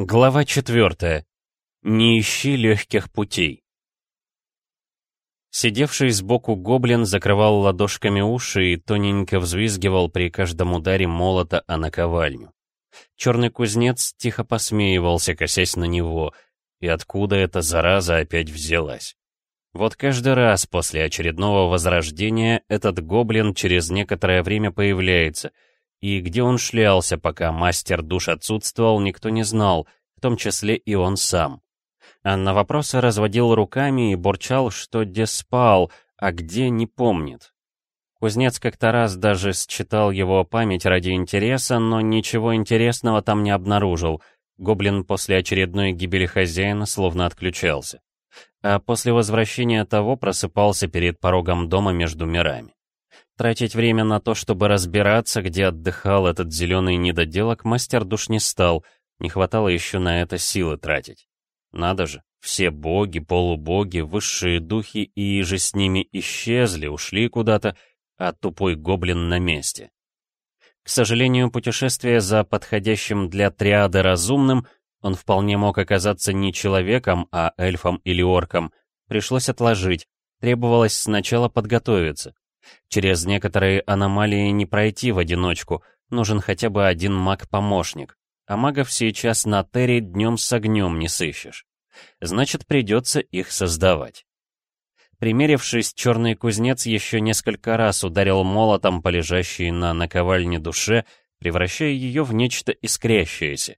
Глава четвертая. Не ищи легких путей. Сидевший сбоку гоблин закрывал ладошками уши и тоненько взвизгивал при каждом ударе молота о наковальню. Черный кузнец тихо посмеивался, косясь на него, и откуда эта зараза опять взялась. Вот каждый раз после очередного возрождения этот гоблин через некоторое время появляется — и где он шлялся, пока мастер душ отсутствовал, никто не знал, в том числе и он сам. А на вопросы разводил руками и бурчал, что где спал, а где не помнит. Кузнец как-то раз даже считал его память ради интереса, но ничего интересного там не обнаружил. Гоблин после очередной гибели хозяина словно отключался. А после возвращения того просыпался перед порогом дома между мирами. Тратить время на то, чтобы разбираться, где отдыхал этот зеленый недоделок, мастер душ не стал, не хватало еще на это силы тратить. Надо же, все боги, полубоги, высшие духи и же с ними исчезли, ушли куда-то, а тупой гоблин на месте. К сожалению, путешествие за подходящим для триады разумным он вполне мог оказаться не человеком, а эльфом или орком. Пришлось отложить, требовалось сначала подготовиться. Через некоторые аномалии не пройти в одиночку, нужен хотя бы один маг-помощник. А магов сейчас на Терре днем с огнем не сыщешь. Значит, придется их создавать. Примерившись, черный кузнец еще несколько раз ударил молотом по лежащей на наковальне душе, превращая ее в нечто искрящееся.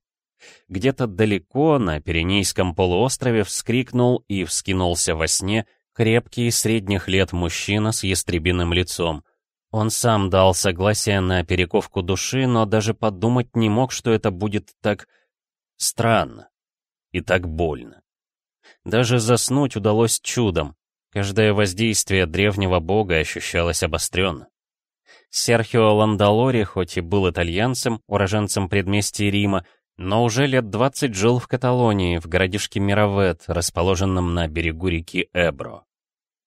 Где-то далеко на Пиренейском полуострове вскрикнул и вскинулся во сне Крепкий, средних лет мужчина с ястребиным лицом. Он сам дал согласие на перековку души, но даже подумать не мог, что это будет так странно и так больно. Даже заснуть удалось чудом. Каждое воздействие древнего бога ощущалось обостренно. Серхио Ландалори, хоть и был итальянцем, уроженцем предместья Рима, но уже лет 20 жил в Каталонии, в городишке Мировет, расположенном на берегу реки Эбро.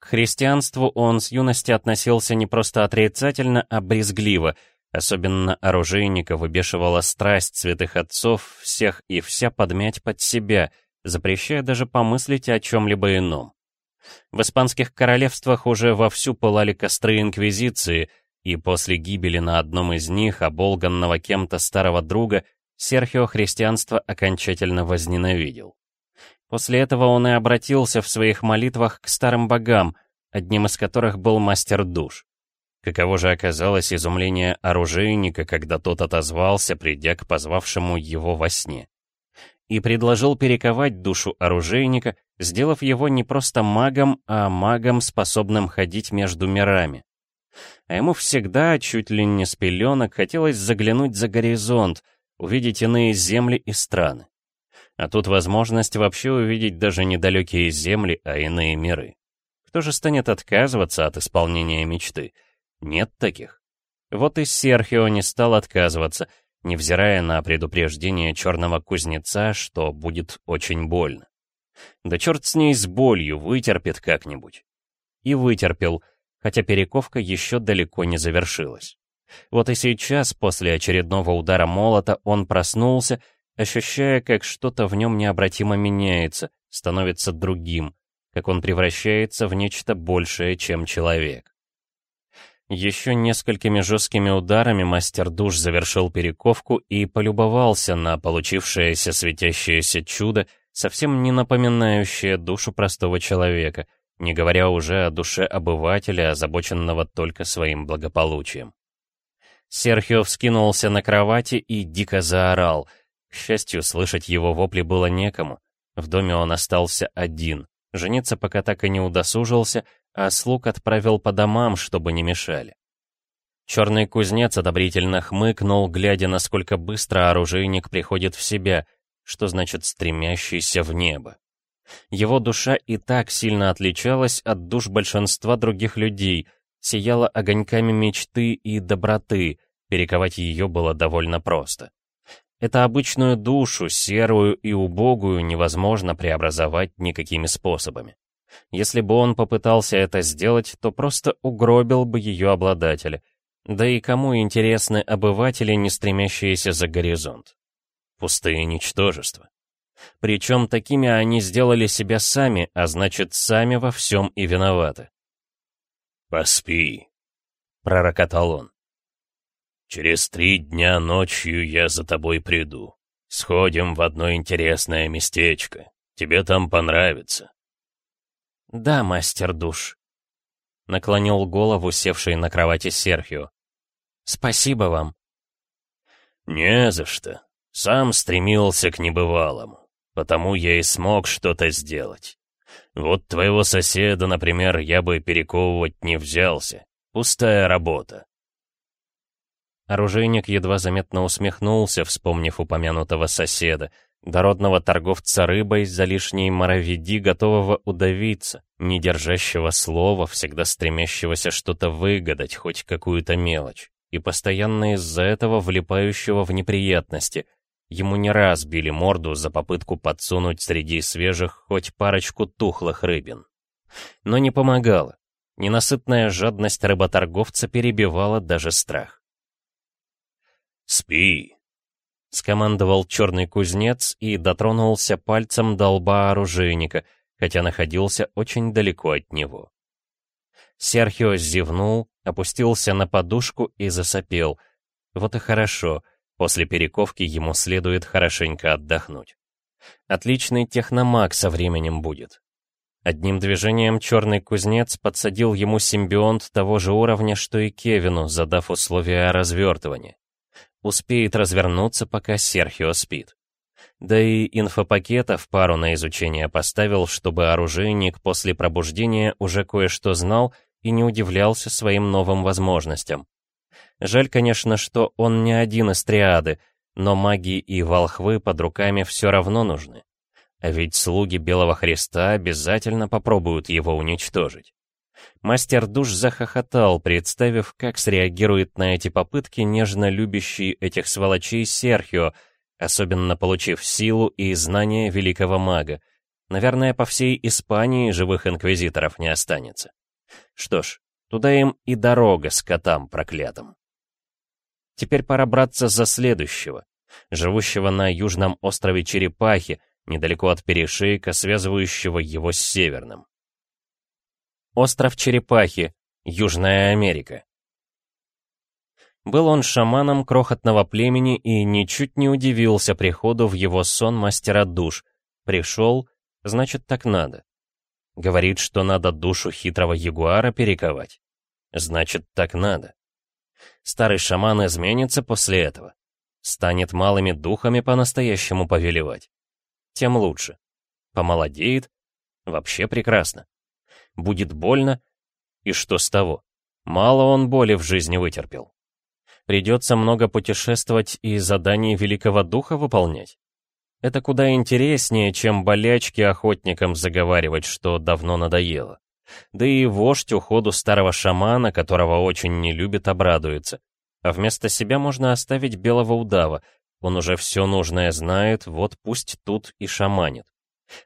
К христианству он с юности относился не просто отрицательно, а брезгливо, особенно оружейника выбешивала страсть святых отцов всех и вся подмять под себя, запрещая даже помыслить о чем-либо ином. В испанских королевствах уже вовсю пылали костры Инквизиции, и после гибели на одном из них, оболганного кем-то старого друга, Серхио христианство окончательно возненавидел. После этого он и обратился в своих молитвах к старым богам, одним из которых был мастер душ. Каково же оказалось изумление оружейника, когда тот отозвался, придя к позвавшему его во сне. И предложил перековать душу оружейника, сделав его не просто магом, а магом, способным ходить между мирами. А ему всегда, чуть ли не с пеленок, хотелось заглянуть за горизонт, увидеть иные земли и страны. А тут возможность вообще увидеть даже недалекие земли, а иные миры. Кто же станет отказываться от исполнения мечты? Нет таких. Вот и Серхио не стал отказываться, невзирая на предупреждение черного кузнеца, что будет очень больно. Да черт с ней с болью, вытерпит как-нибудь. И вытерпел, хотя перековка еще далеко не завершилась. Вот и сейчас, после очередного удара молота, он проснулся, ощущая, как что-то в нем необратимо меняется, становится другим, как он превращается в нечто большее, чем человек. Еще несколькими жесткими ударами мастер душ завершил перековку и полюбовался на получившееся светящееся чудо, совсем не напоминающее душу простого человека, не говоря уже о душе обывателя, озабоченного только своим благополучием. Серхио вскинулся на кровати и дико заорал. К счастью, слышать его вопли было некому. В доме он остался один. Жениться пока так и не удосужился, а слуг отправил по домам, чтобы не мешали. Черный кузнец одобрительно хмыкнул, глядя, насколько быстро оружейник приходит в себя, что значит стремящийся в небо. Его душа и так сильно отличалась от душ большинства других людей — сияла огоньками мечты и доброты, перековать ее было довольно просто. Это обычную душу, серую и убогую, невозможно преобразовать никакими способами. Если бы он попытался это сделать, то просто угробил бы ее обладателя. Да и кому интересны обыватели, не стремящиеся за горизонт? Пустые ничтожества. Причем такими они сделали себя сами, а значит, сами во всем и виноваты. «Поспи», — пророкотал он. «Через три дня ночью я за тобой приду. Сходим в одно интересное местечко. Тебе там понравится». «Да, мастер душ», — наклонил голову севший на кровати Серхио. «Спасибо вам». «Не за что. Сам стремился к небывалому. Потому я и смог что-то сделать. Вот твоего соседа, например, я бы перековывать не взялся. Пустая работа. Оружейник едва заметно усмехнулся, вспомнив упомянутого соседа, дородного торговца рыбой за лишней моровиди, готового удавиться, не держащего слова, всегда стремящегося что-то выгадать, хоть какую-то мелочь, и постоянно из-за этого влипающего в неприятности. Ему не раз били морду за попытку подсунуть среди свежих хоть парочку тухлых рыбин. Но не помогало. Ненасытная жадность рыботорговца перебивала даже страх. «Спи!» — скомандовал черный кузнец и дотронулся пальцем до лба оружейника, хотя находился очень далеко от него. Серхио зевнул, опустился на подушку и засопел. Вот и хорошо, после перековки ему следует хорошенько отдохнуть. Отличный техномаг со временем будет. Одним движением черный кузнец подсадил ему симбионт того же уровня, что и Кевину, задав условия развертывания. Успеет развернуться, пока Серхио спит. Да и инфопакетов пару на изучение поставил, чтобы оружейник после пробуждения уже кое-что знал и не удивлялся своим новым возможностям. Жаль, конечно, что он не один из триады, но маги и волхвы под руками все равно нужны. А ведь слуги Белого Христа обязательно попробуют его уничтожить. Мастер душ захохотал, представив, как среагирует на эти попытки нежно любящий этих сволочей Серхио, особенно получив силу и знания великого мага. Наверное, по всей Испании живых инквизиторов не останется. Что ж, туда им и дорога с котам проклятым. Теперь пора браться за следующего, живущего на южном острове Черепахи, недалеко от перешейка, связывающего его с северным. Остров Черепахи, Южная Америка. Был он шаманом крохотного племени и ничуть не удивился приходу в его сон мастера душ. Пришел, значит, так надо. Говорит, что надо душу хитрого ягуара перековать. Значит, так надо. Старый шаман изменится после этого. Станет малыми духами по-настоящему повелевать. Тем лучше. Помолодеет. Вообще прекрасно будет больно. И что с того? Мало он боли в жизни вытерпел. Придется много путешествовать и задания Великого Духа выполнять. Это куда интереснее, чем болячки охотникам заговаривать, что давно надоело. Да и вождь уходу старого шамана, которого очень не любит, обрадуется. А вместо себя можно оставить белого удава. Он уже все нужное знает, вот пусть тут и шаманит.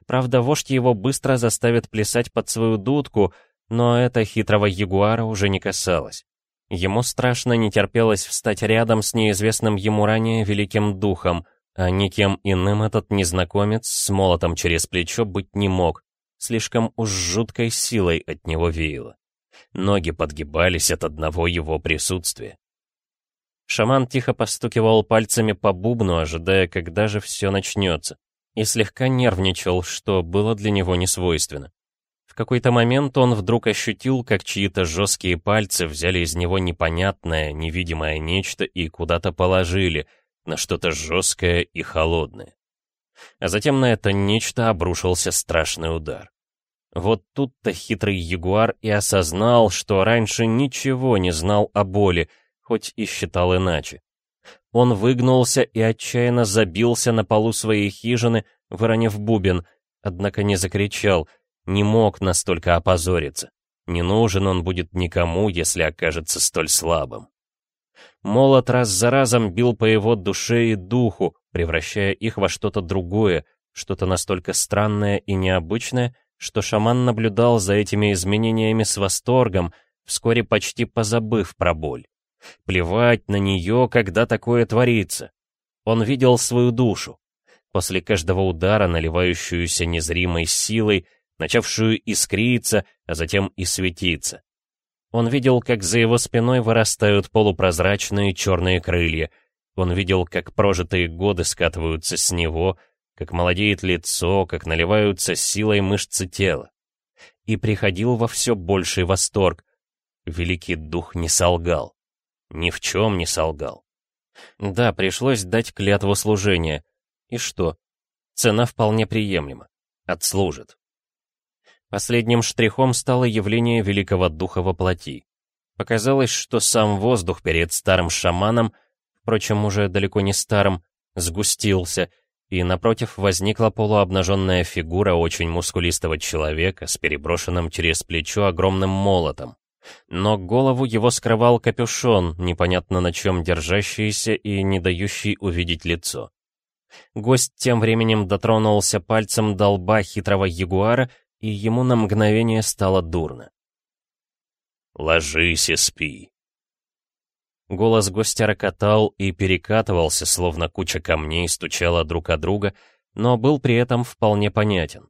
Правда, вождь его быстро заставит плясать под свою дудку, но это хитрого ягуара уже не касалось. Ему страшно не терпелось встать рядом с неизвестным ему ранее великим духом, а никем иным этот незнакомец с молотом через плечо быть не мог, слишком уж жуткой силой от него веяло. Ноги подгибались от одного его присутствия. Шаман тихо постукивал пальцами по бубну, ожидая, когда же все начнется и слегка нервничал, что было для него несвойственно. В какой-то момент он вдруг ощутил, как чьи-то жесткие пальцы взяли из него непонятное, невидимое нечто и куда-то положили, на что-то жесткое и холодное. А затем на это нечто обрушился страшный удар. Вот тут-то хитрый ягуар и осознал, что раньше ничего не знал о боли, хоть и считал иначе. Он выгнулся и отчаянно забился на полу своей хижины, выронив бубен, однако не закричал, не мог настолько опозориться. Не нужен он будет никому, если окажется столь слабым. Молот раз за разом бил по его душе и духу, превращая их во что-то другое, что-то настолько странное и необычное, что шаман наблюдал за этими изменениями с восторгом, вскоре почти позабыв про боль. Плевать на нее, когда такое творится. Он видел свою душу. после каждого удара наливающуюся незримой силой, начавшую искриться, а затем и светиться. Он видел, как за его спиной вырастают полупрозрачные черные крылья. Он видел, как прожитые годы скатываются с него, как молодеет лицо, как наливаются силой мышцы тела. И приходил во все больший восторг. Великий дух не солгал. Ни в чем не солгал. Да, пришлось дать клятву служения. И что? Цена вполне приемлема. Отслужит. Последним штрихом стало явление великого духа во плоти. Показалось, что сам воздух перед старым шаманом, впрочем, уже далеко не старым, сгустился, и напротив возникла полуобнаженная фигура очень мускулистого человека с переброшенным через плечо огромным молотом. Но голову его скрывал капюшон, непонятно на чем держащийся и не дающий увидеть лицо. Гость тем временем дотронулся пальцем до лба хитрого ягуара и ему на мгновение стало дурно. «Ложись и спи». Голос гостя рокотал и перекатывался, словно куча камней стучала друг о друга, но был при этом вполне понятен.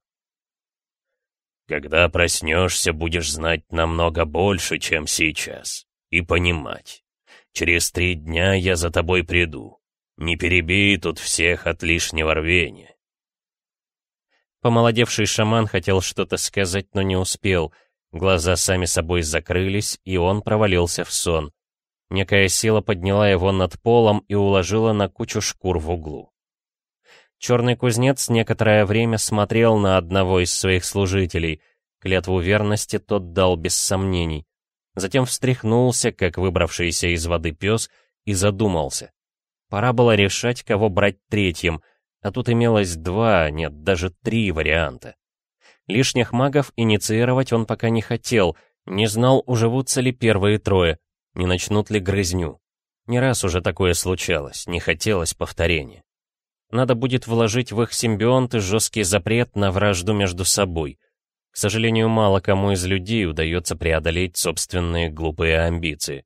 «Когда проснешься, будешь знать намного больше, чем сейчас, и понимать. Через три дня я за тобой приду. Не перебей тут всех от лишнего рвения. Помолодевший шаман хотел что-то сказать, но не успел. Глаза сами собой закрылись, и он провалился в сон. Некая сила подняла его над полом и уложила на кучу шкур в углу. Черный кузнец некоторое время смотрел на одного из своих служителей. Клятву верности тот дал без сомнений. Затем встряхнулся, как выбравшийся из воды пес, и задумался. Пора было решать, кого брать третьим — а тут имелось два, нет, даже три варианта. Лишних магов инициировать он пока не хотел, не знал, уживутся ли первые трое, не начнут ли грызню. Не раз уже такое случалось, не хотелось повторения. Надо будет вложить в их симбионты жесткий запрет на вражду между собой. К сожалению, мало кому из людей удается преодолеть собственные глупые амбиции.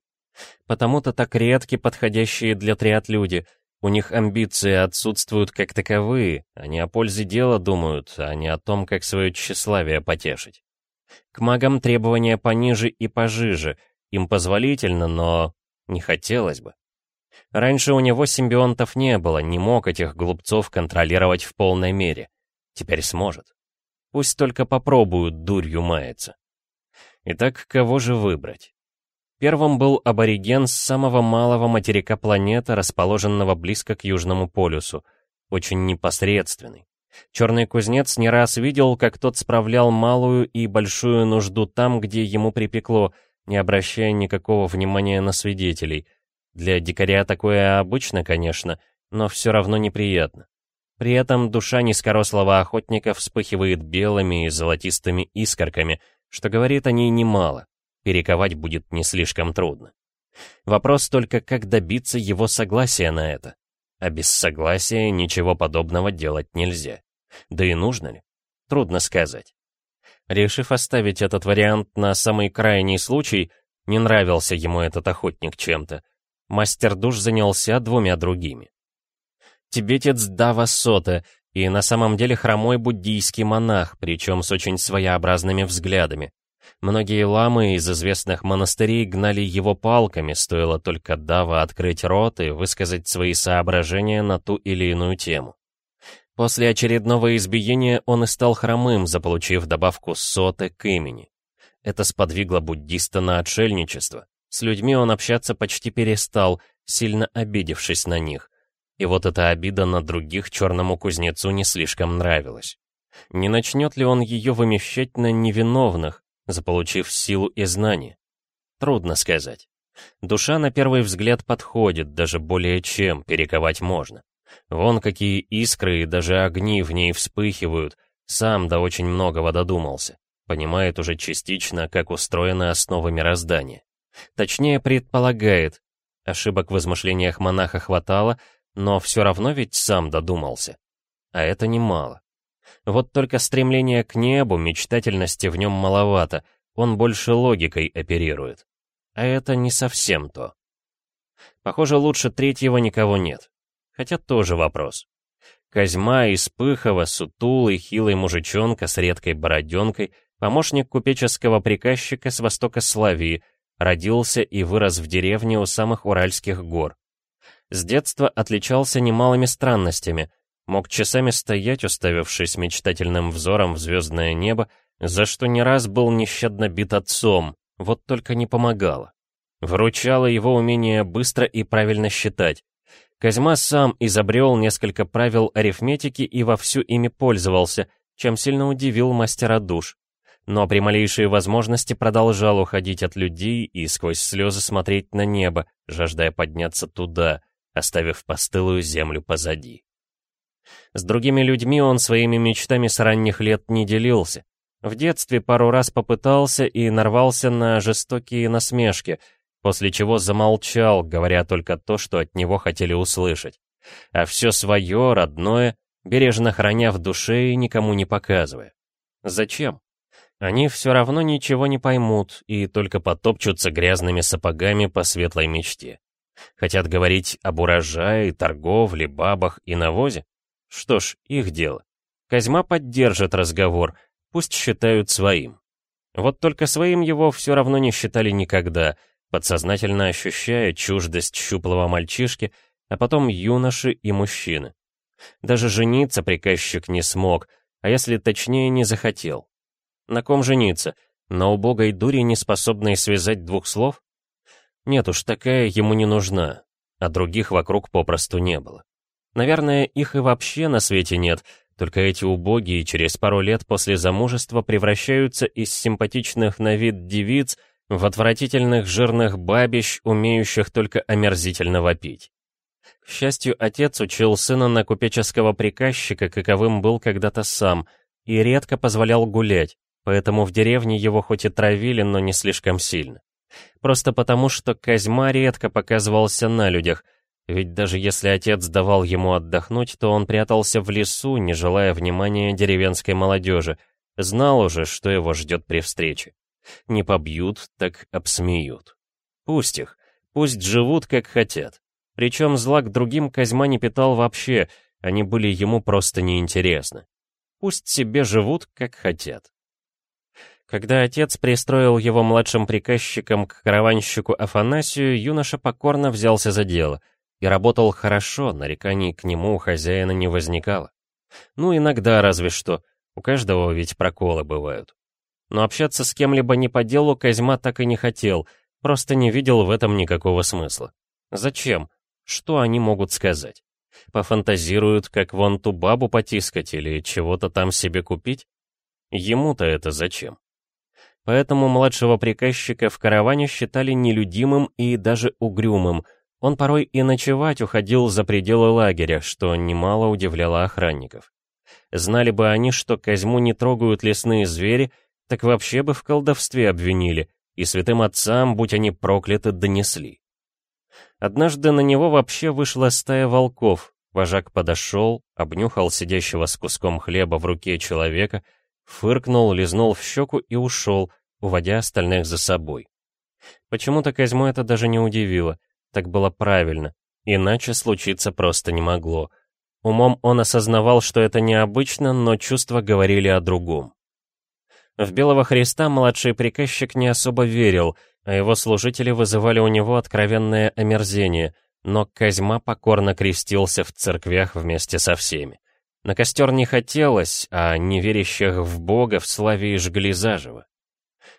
Потому-то так редки подходящие для триад люди — у них амбиции отсутствуют как таковые, они о пользе дела думают, а не о том, как свое тщеславие потешить. К магам требования пониже и пожиже, им позволительно, но не хотелось бы. Раньше у него симбионтов не было, не мог этих глупцов контролировать в полной мере. Теперь сможет. Пусть только попробуют дурью маяться. Итак, кого же выбрать? Первым был абориген с самого малого материка планеты, расположенного близко к Южному полюсу, очень непосредственный. Черный кузнец не раз видел, как тот справлял малую и большую нужду там, где ему припекло, не обращая никакого внимания на свидетелей. Для дикаря такое обычно, конечно, но все равно неприятно. При этом душа низкорослого охотника вспыхивает белыми и золотистыми искорками, что говорит о ней немало перековать будет не слишком трудно. Вопрос только, как добиться его согласия на это. А без согласия ничего подобного делать нельзя. Да и нужно ли? Трудно сказать. Решив оставить этот вариант на самый крайний случай, не нравился ему этот охотник чем-то. Мастер душ занялся двумя другими. Тибетец Дава Сота и на самом деле хромой буддийский монах, причем с очень своеобразными взглядами. Многие ламы из известных монастырей гнали его палками, стоило только Дава открыть рот и высказать свои соображения на ту или иную тему. После очередного избиения он и стал хромым, заполучив добавку соты к имени. Это сподвигло буддиста на отшельничество. С людьми он общаться почти перестал, сильно обидевшись на них. И вот эта обида на других черному кузнецу не слишком нравилась. Не начнет ли он ее вымещать на невиновных, заполучив силу и знания? Трудно сказать. Душа на первый взгляд подходит, даже более чем, перековать можно. Вон какие искры и даже огни в ней вспыхивают, сам до очень многого додумался. Понимает уже частично, как устроена основа мироздания. Точнее, предполагает. Ошибок в измышлениях монаха хватало, но все равно ведь сам додумался. А это немало. Вот только стремление к небу, мечтательности в нем маловато, он больше логикой оперирует. А это не совсем то. Похоже, лучше третьего никого нет. Хотя тоже вопрос. Козьма из Пыхова, сутулый, хилый мужичонка с редкой бороденкой, помощник купеческого приказчика с востока Славии, родился и вырос в деревне у самых Уральских гор. С детства отличался немалыми странностями, мог часами стоять, уставившись мечтательным взором в звездное небо, за что не раз был нещадно бит отцом, вот только не помогало. Выручало его умение быстро и правильно считать. Козьма сам изобрел несколько правил арифметики и вовсю ими пользовался, чем сильно удивил мастера душ. Но при малейшей возможности продолжал уходить от людей и сквозь слезы смотреть на небо, жаждая подняться туда, оставив постылую землю позади. С другими людьми он своими мечтами с ранних лет не делился. В детстве пару раз попытался и нарвался на жестокие насмешки, после чего замолчал, говоря только то, что от него хотели услышать. А все свое, родное, бережно храня в душе и никому не показывая. Зачем? Они все равно ничего не поймут и только потопчутся грязными сапогами по светлой мечте. Хотят говорить об урожае, торговле, бабах и навозе? Что ж, их дело. Козьма поддержит разговор, пусть считают своим. Вот только своим его все равно не считали никогда, подсознательно ощущая чуждость щуплого мальчишки, а потом юноши и мужчины. Даже жениться приказчик не смог, а если точнее не захотел. На ком жениться? На убогой дуре, не способной связать двух слов? Нет уж, такая ему не нужна, а других вокруг попросту не было. Наверное, их и вообще на свете нет, только эти убогие через пару лет после замужества превращаются из симпатичных на вид девиц в отвратительных жирных бабищ, умеющих только омерзительно вопить. К счастью, отец учил сына на купеческого приказчика, каковым был когда-то сам, и редко позволял гулять, поэтому в деревне его хоть и травили, но не слишком сильно. Просто потому, что Козьма редко показывался на людях, ведь даже если отец давал ему отдохнуть, то он прятался в лесу, не желая внимания деревенской молодежи. Знал уже, что его ждет при встрече. Не побьют, так обсмеют. Пусть их, пусть живут, как хотят. Причем зла к другим Козьма не питал вообще, они были ему просто неинтересны. Пусть себе живут, как хотят. Когда отец пристроил его младшим приказчиком к караванщику Афанасию, юноша покорно взялся за дело — и работал хорошо, нареканий к нему у хозяина не возникало. Ну, иногда разве что, у каждого ведь проколы бывают. Но общаться с кем-либо не по делу Козьма так и не хотел, просто не видел в этом никакого смысла. Зачем? Что они могут сказать? Пофантазируют, как вон ту бабу потискать или чего-то там себе купить? Ему-то это зачем? Поэтому младшего приказчика в караване считали нелюдимым и даже угрюмым, он порой и ночевать уходил за пределы лагеря, что немало удивляло охранников. Знали бы они, что Козьму не трогают лесные звери, так вообще бы в колдовстве обвинили, и святым отцам, будь они прокляты, донесли. Однажды на него вообще вышла стая волков, вожак подошел, обнюхал сидящего с куском хлеба в руке человека, фыркнул, лизнул в щеку и ушел, уводя остальных за собой. Почему-то Козьму это даже не удивило — так было правильно, иначе случиться просто не могло. Умом он осознавал, что это необычно, но чувства говорили о другом. В Белого Христа младший приказчик не особо верил, а его служители вызывали у него откровенное омерзение, но Козьма покорно крестился в церквях вместе со всеми. На костер не хотелось, а неверящих в Бога в славе и жгли заживо.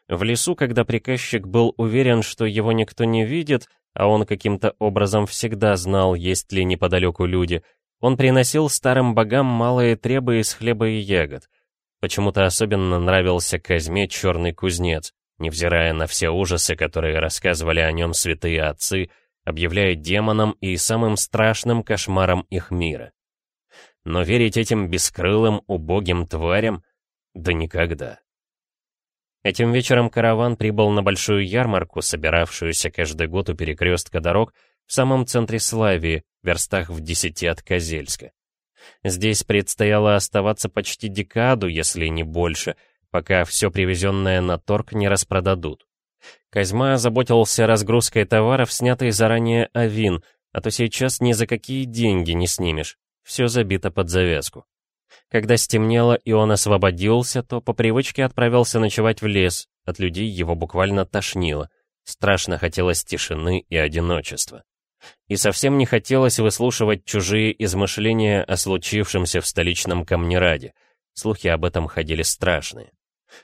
В лесу, когда приказчик был уверен, что его никто не видит, а он каким-то образом всегда знал, есть ли неподалеку люди, он приносил старым богам малые требы из хлеба и ягод. Почему-то особенно нравился Казьме черный кузнец, невзирая на все ужасы, которые рассказывали о нем святые отцы, объявляя демоном и самым страшным кошмаром их мира. Но верить этим бескрылым, убогим тварям? Да никогда. Этим вечером караван прибыл на большую ярмарку, собиравшуюся каждый год у перекрестка дорог в самом центре Славии, верстах в десяти от Козельска. Здесь предстояло оставаться почти декаду, если не больше, пока все привезенное на торг не распродадут. Козьма озаботился разгрузкой товаров, снятой заранее авин, а то сейчас ни за какие деньги не снимешь. Все забито под завязку. Когда стемнело и он освободился, то по привычке отправился ночевать в лес, от людей его буквально тошнило. Страшно хотелось тишины и одиночества. И совсем не хотелось выслушивать чужие измышления о случившемся в столичном Камнераде. Слухи об этом ходили страшные.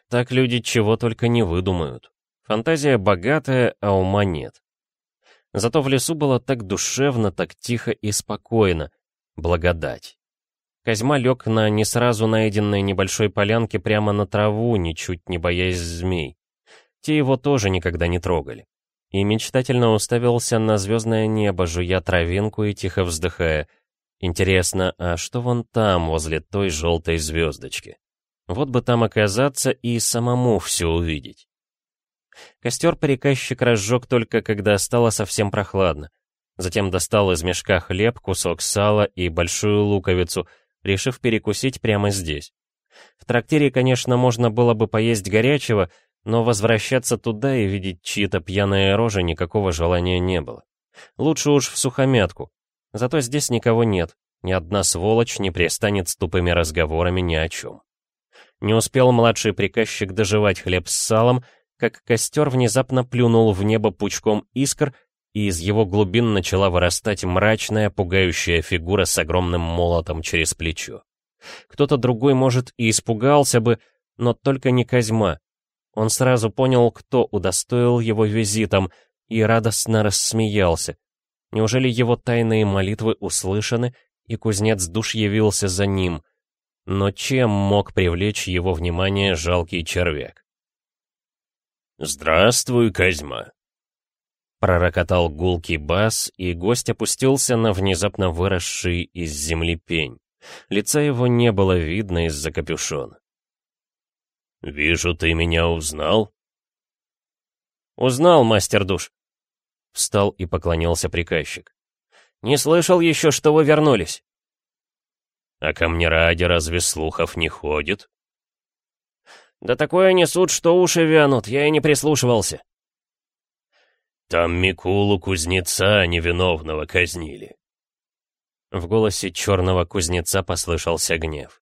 Так люди чего только не выдумают. Фантазия богатая, а ума нет. Зато в лесу было так душевно, так тихо и спокойно. Благодать. Козьма лег на не сразу найденной небольшой полянке прямо на траву, ничуть не боясь змей. Те его тоже никогда не трогали. И мечтательно уставился на звездное небо, жуя травинку и тихо вздыхая. Интересно, а что вон там, возле той желтой звездочки? Вот бы там оказаться и самому все увидеть. Костер приказчик разжег только когда стало совсем прохладно. Затем достал из мешка хлеб, кусок сала и большую луковицу, решив перекусить прямо здесь. В трактире, конечно, можно было бы поесть горячего, но возвращаться туда и видеть чьи-то пьяные рожи никакого желания не было. Лучше уж в сухомятку. Зато здесь никого нет, ни одна сволочь не пристанет с тупыми разговорами ни о чем. Не успел младший приказчик доживать хлеб с салом, как костер внезапно плюнул в небо пучком искр, и из его глубин начала вырастать мрачная, пугающая фигура с огромным молотом через плечо. Кто-то другой, может, и испугался бы, но только не Козьма. Он сразу понял, кто удостоил его визитом, и радостно рассмеялся. Неужели его тайные молитвы услышаны, и кузнец душ явился за ним? Но чем мог привлечь его внимание жалкий червяк? «Здравствуй, Козьма!» Пророкотал гулкий бас, и гость опустился на внезапно выросший из земли пень. Лица его не было видно из-за капюшона. «Вижу, ты меня узнал?» «Узнал, мастер душ!» Встал и поклонился приказчик. «Не слышал еще, что вы вернулись!» «А ко мне ради разве слухов не ходит?» «Да такое несут, что уши вянут, я и не прислушивался». «Там Микулу кузнеца невиновного казнили». В голосе черного кузнеца послышался гнев.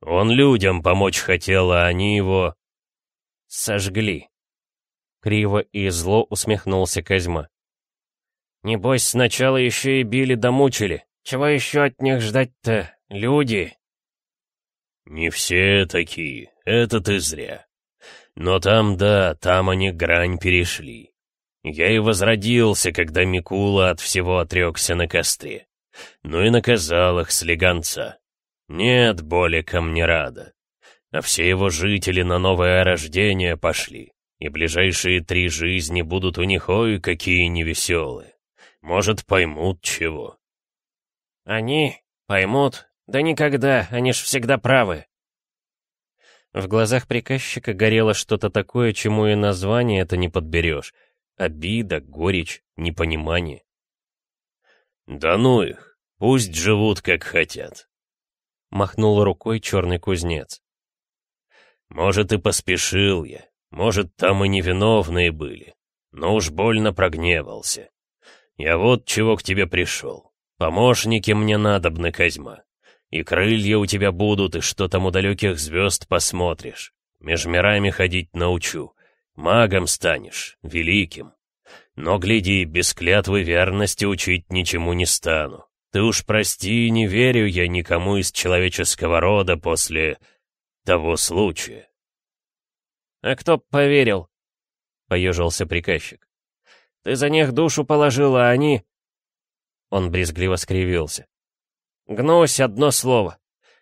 «Он людям помочь хотел, а они его...» «Сожгли». Криво и зло усмехнулся Козьма. «Небось, сначала еще и били да мучили. Чего еще от них ждать-то, люди?» «Не все такие, это ты зря. Но там, да, там они грань перешли. Я и возродился, когда Микула от всего отрекся на костре. Ну и наказал их слегонца. Нет боли ко мне рада. А все его жители на новое рождение пошли, и ближайшие три жизни будут у них ой какие невеселые. Может, поймут чего. Они поймут, да никогда, они ж всегда правы. В глазах приказчика горело что-то такое, чему и название это не подберешь. Обида, горечь, непонимание. «Да ну их, пусть живут как хотят», — махнул рукой черный кузнец. «Может, и поспешил я, может, там и невиновные были, но уж больно прогневался. Я вот чего к тебе пришел. Помощники мне надобны, Козьма. И крылья у тебя будут, и что там у далеких звезд посмотришь. Меж мирами ходить научу. Магом станешь, великим. Но, гляди, без клятвы верности учить ничему не стану. Ты уж прости, не верю я никому из человеческого рода после того случая. «А кто б поверил?» — поежился приказчик. «Ты за них душу положил, а они...» Он брезгливо скривился. Гнусь, одно слово.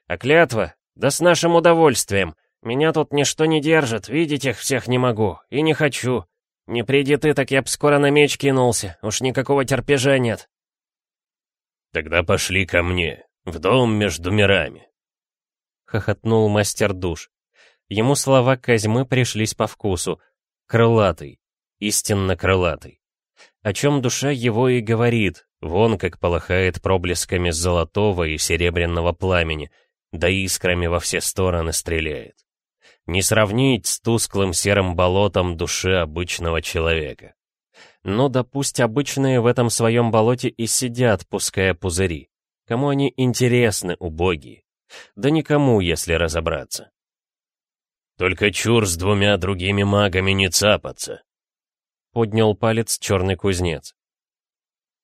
А клятва? Да с нашим удовольствием. Меня тут ничто не держит, видеть их всех не могу. И не хочу. Не приди ты, так я б скоро на меч кинулся. Уж никакого терпежа нет. Тогда пошли ко мне, в дом между мирами. Хохотнул мастер душ. Ему слова Козьмы пришлись по вкусу. Крылатый. Истинно крылатый. О чем душа его и говорит, Вон как полыхает проблесками золотого и серебряного пламени, да искрами во все стороны стреляет. Не сравнить с тусклым серым болотом души обычного человека. Ну да пусть обычные в этом своем болоте и сидят, пуская пузыри. Кому они интересны, убогие? Да никому, если разобраться. «Только чур с двумя другими магами не цапаться», — поднял палец черный кузнец.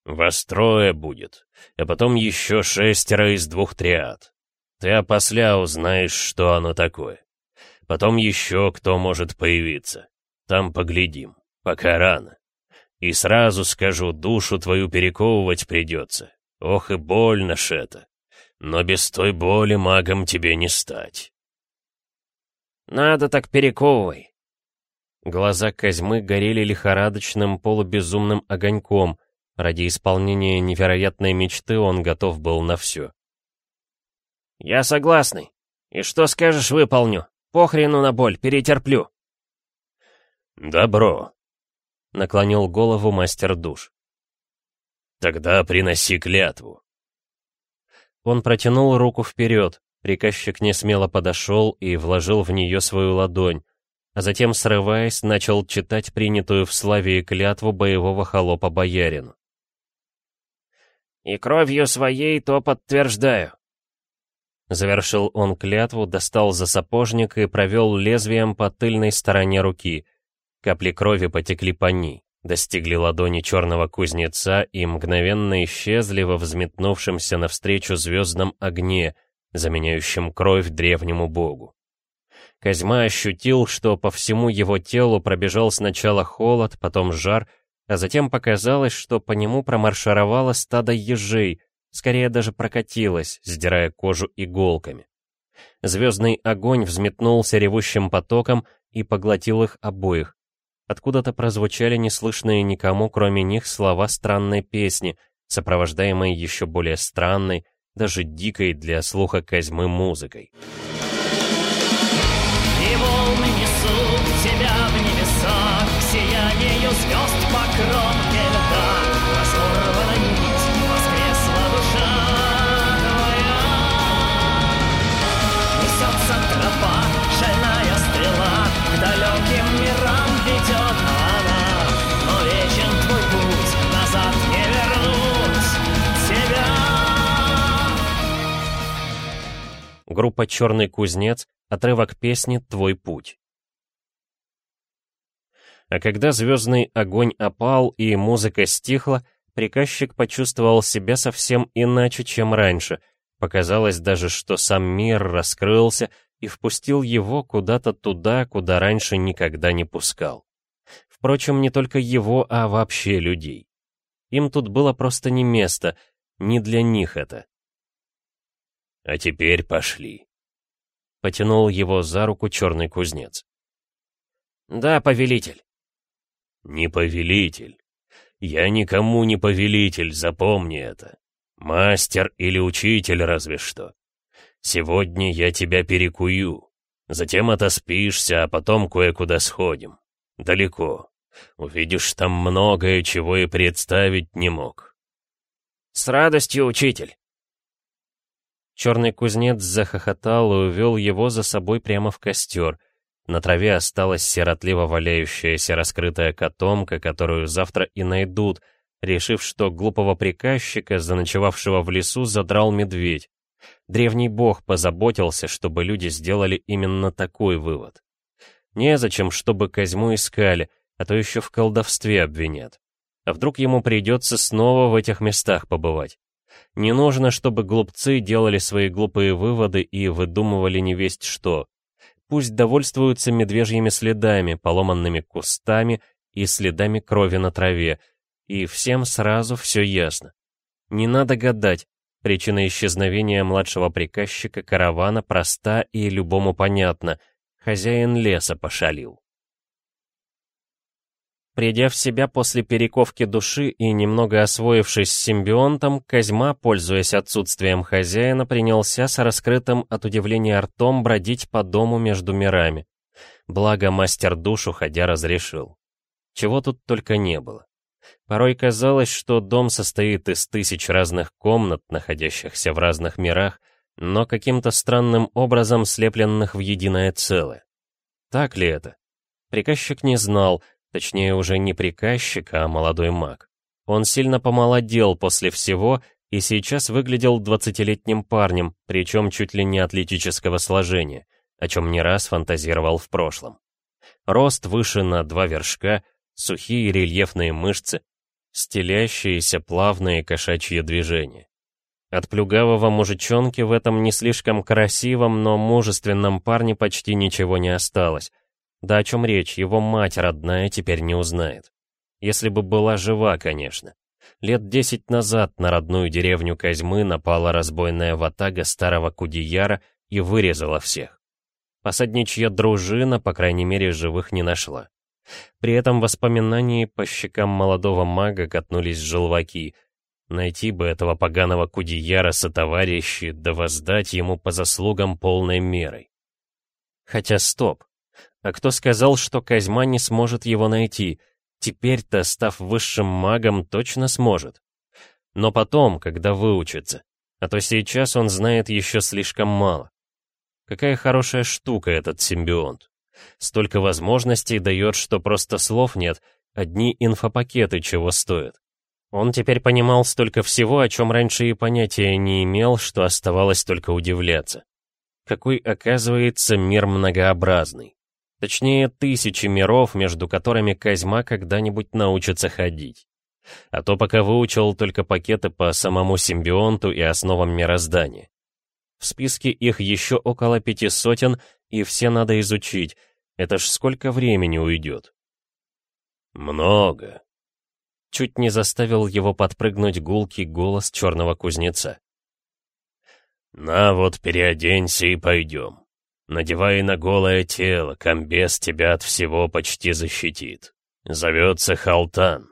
«Вас трое будет, а потом еще шестеро из двух триад. Ты опосля узнаешь, что оно такое. Потом еще кто может появиться. Там поглядим, пока рано. И сразу скажу, душу твою перековывать придется. Ох и больно ж это. Но без той боли магом тебе не стать. Надо так перековывай. Глаза Козьмы горели лихорадочным полубезумным огоньком. Ради исполнения невероятной мечты он готов был на все. «Я согласный. И что скажешь, выполню. Похрену на боль, перетерплю». «Добро», — наклонил голову мастер душ. «Тогда приноси клятву». Он протянул руку вперед, приказчик несмело подошел и вложил в нее свою ладонь, а затем, срываясь, начал читать принятую в славе клятву боевого холопа боярину. «И кровью своей то подтверждаю». Завершил он клятву, достал за сапожник и провел лезвием по тыльной стороне руки. Капли крови потекли по ней достигли ладони черного кузнеца и мгновенно исчезли во взметнувшемся навстречу звездном огне, заменяющем кровь древнему богу. Козьма ощутил, что по всему его телу пробежал сначала холод, потом жар, а затем показалось, что по нему промаршировало стадо ежей, скорее даже прокатилось, сдирая кожу иголками. Звездный огонь взметнулся ревущим потоком и поглотил их обоих, Откуда-то прозвучали неслышные никому, кроме них, слова странной песни, сопровождаемой еще более странной, даже дикой для слуха Козьмы музыкой. И волны несут тебя в небеса, сиянию звезд по Группа «Черный кузнец», отрывок песни «Твой путь». А когда звездный огонь опал и музыка стихла, приказчик почувствовал себя совсем иначе, чем раньше. Показалось даже, что сам мир раскрылся и впустил его куда-то туда, куда раньше никогда не пускал. Впрочем, не только его, а вообще людей. Им тут было просто не место, не для них это. «А теперь пошли», — потянул его за руку черный кузнец. «Да, повелитель». «Не повелитель. Я никому не повелитель, запомни это. Мастер или учитель разве что. Сегодня я тебя перекую, затем отоспишься, а потом кое-куда сходим. Далеко. Увидишь там многое, чего и представить не мог. С радостью, учитель. Черный кузнец захохотал и увел его за собой прямо в костер. На траве осталась сиротливо валяющаяся раскрытая котомка, которую завтра и найдут, решив, что глупого приказчика, заночевавшего в лесу, задрал медведь. Древний бог позаботился, чтобы люди сделали именно такой вывод. Незачем, чтобы Козьму искали — а то еще в колдовстве обвинят. А вдруг ему придется снова в этих местах побывать? Не нужно, чтобы глупцы делали свои глупые выводы и выдумывали невесть что. Пусть довольствуются медвежьими следами, поломанными кустами и следами крови на траве, и всем сразу все ясно. Не надо гадать, причина исчезновения младшего приказчика каравана проста и любому понятна. Хозяин леса пошалил. Придя в себя после перековки души и немного освоившись с симбионтом, Козьма, пользуясь отсутствием хозяина, принялся с раскрытым от удивления ртом бродить по дому между мирами. Благо мастер душ, уходя, разрешил. Чего тут только не было. Порой казалось, что дом состоит из тысяч разных комнат, находящихся в разных мирах, но каким-то странным образом слепленных в единое целое. Так ли это? Приказчик не знал, Точнее, уже не приказчик, а молодой маг. Он сильно помолодел после всего и сейчас выглядел двадцатилетним парнем, причем чуть ли не атлетического сложения, о чем не раз фантазировал в прошлом. Рост выше на два вершка, сухие рельефные мышцы, стелящиеся плавные кошачьи движения. От плюгавого мужичонки в этом не слишком красивом, но мужественном парне почти ничего не осталось. Да о чем речь, его мать родная теперь не узнает. Если бы была жива, конечно. Лет десять назад на родную деревню Козьмы напала разбойная ватага старого Кудияра и вырезала всех. Посадничья дружина, по крайней мере, живых не нашла. При этом воспоминании по щекам молодого мага катнулись желваки. Найти бы этого поганого Кудияра сотоварищи, да воздать ему по заслугам полной мерой. Хотя стоп. А кто сказал, что Козьма не сможет его найти — Теперь-то, став высшим магом, точно сможет. Но потом, когда выучится. А то сейчас он знает еще слишком мало. Какая хорошая штука этот симбионт. Столько возможностей дает, что просто слов нет, одни инфопакеты чего стоят. Он теперь понимал столько всего, о чем раньше и понятия не имел, что оставалось только удивляться. Какой, оказывается, мир многообразный. Точнее, тысячи миров, между которыми Козьма когда-нибудь научится ходить. А то пока выучил только пакеты по самому симбионту и основам мироздания. В списке их еще около пяти сотен, и все надо изучить. Это ж сколько времени уйдет? Много. Чуть не заставил его подпрыгнуть гулкий голос черного кузнеца. «На вот, переоденься и пойдем. Надевай на голое тело, комбез тебя от всего почти защитит. Зовется Халтан.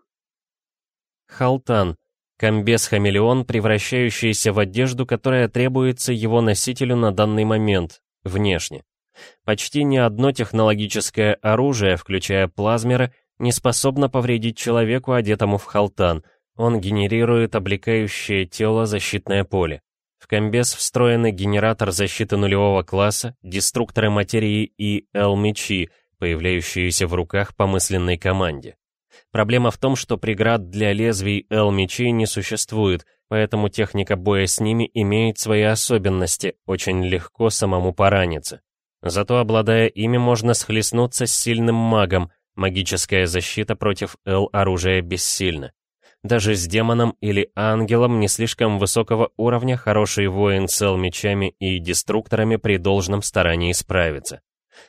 Халтан. Комбез-хамелеон, превращающийся в одежду, которая требуется его носителю на данный момент, внешне. Почти ни одно технологическое оружие, включая плазмеры, не способно повредить человеку, одетому в халтан. Он генерирует облекающее тело защитное поле. В комбез встроенный генератор защиты нулевого класса, деструкторы материи и L-мечи, появляющиеся в руках по мысленной команде. Проблема в том, что преград для лезвий L-мечей не существует, поэтому техника боя с ними имеет свои особенности, очень легко самому пораниться. Зато обладая ими можно схлестнуться с сильным магом, магическая защита против L-оружия бессильна. Даже с демоном или ангелом не слишком высокого уровня хороший воин с мечами и деструкторами при должном старании справится.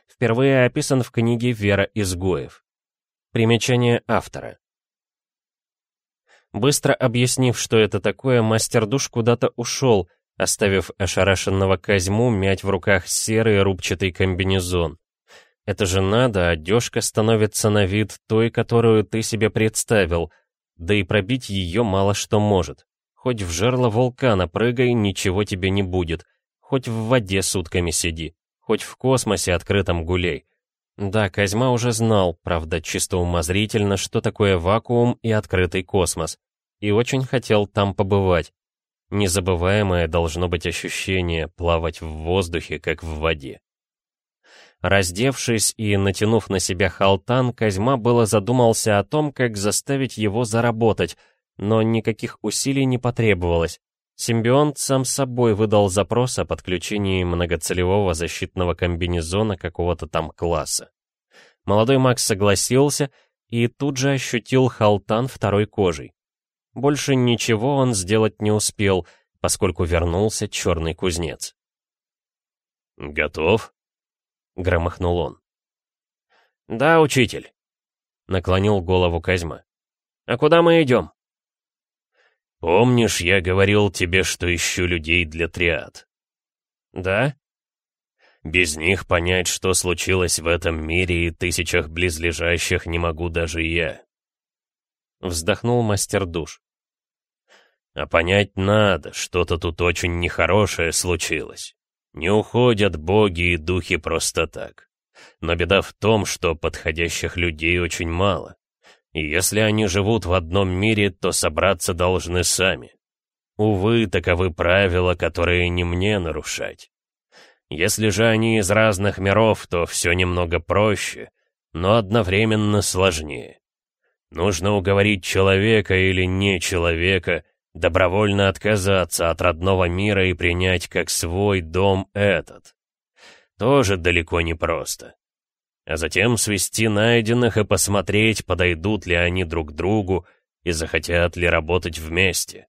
Впервые описан в книге «Вера изгоев». Примечание автора. Быстро объяснив, что это такое, мастер-душ куда-то ушел, оставив ошарашенного Козьму мять в руках серый рубчатый комбинезон. Это же надо, одежка становится на вид той, которую ты себе представил — да и пробить ее мало что может. Хоть в жерло вулкана прыгай, ничего тебе не будет. Хоть в воде сутками сиди. Хоть в космосе открытом гуляй. Да, Козьма уже знал, правда, чисто умозрительно, что такое вакуум и открытый космос. И очень хотел там побывать. Незабываемое должно быть ощущение плавать в воздухе, как в воде. Раздевшись и натянув на себя халтан, Козьма было задумался о том, как заставить его заработать, но никаких усилий не потребовалось. Симбионт сам собой выдал запрос о подключении многоцелевого защитного комбинезона какого-то там класса. Молодой Макс согласился и тут же ощутил халтан второй кожей. Больше ничего он сделать не успел, поскольку вернулся черный кузнец. «Готов?» — громыхнул он. «Да, учитель», — наклонил голову Козьма. «А куда мы идем?» «Помнишь, я говорил тебе, что ищу людей для триад?» «Да?» «Без них понять, что случилось в этом мире и тысячах близлежащих, не могу даже я». Вздохнул мастер душ. «А понять надо, что-то тут очень нехорошее случилось. Не уходят боги и духи просто так. Но беда в том, что подходящих людей очень мало. И если они живут в одном мире, то собраться должны сами. Увы, таковы правила, которые не мне нарушать. Если же они из разных миров, то все немного проще, но одновременно сложнее. Нужно уговорить человека или не человека, Добровольно отказаться от родного мира и принять как свой дом этот. Тоже далеко не просто. А затем свести найденных и посмотреть, подойдут ли они друг другу и захотят ли работать вместе.